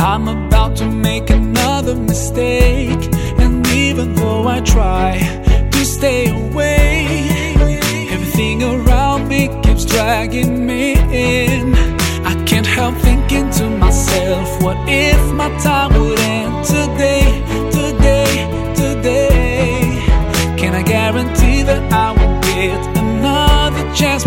I'm about to make another mistake. And even though I try to stay away, everything around me keeps dragging me in. I can't help thinking to myself, what if my time would end today, today, today? Can I guarantee that I will get another chance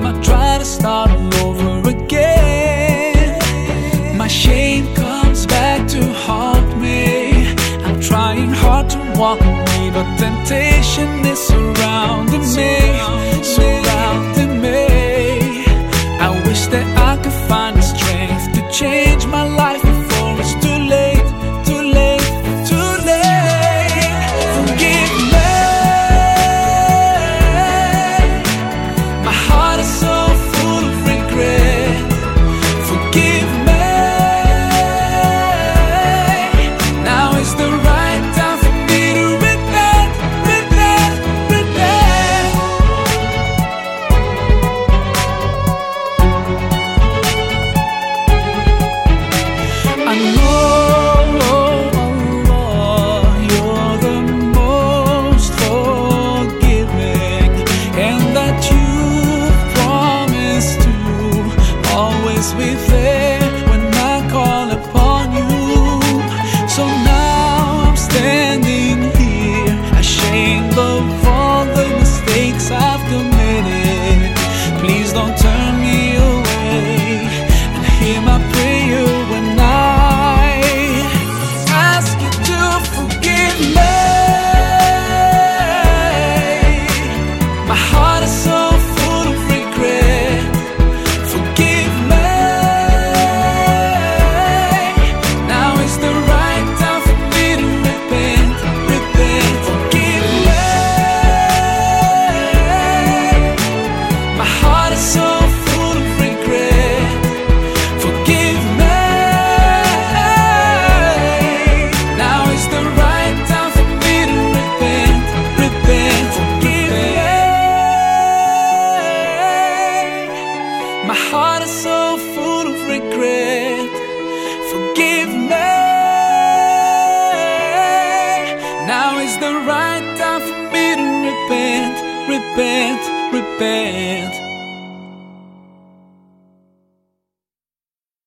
time I try to start all over again, my shame comes back to haunt me. I'm trying hard to walk away, but temptation is surrounding me, be there when I call upon you. So now I'm standing here, ashamed of all the mistakes I've committed. Please don't turn me away and hear my prayer when regret. Forgive me. Now is the right time for me to repent, repent, repent.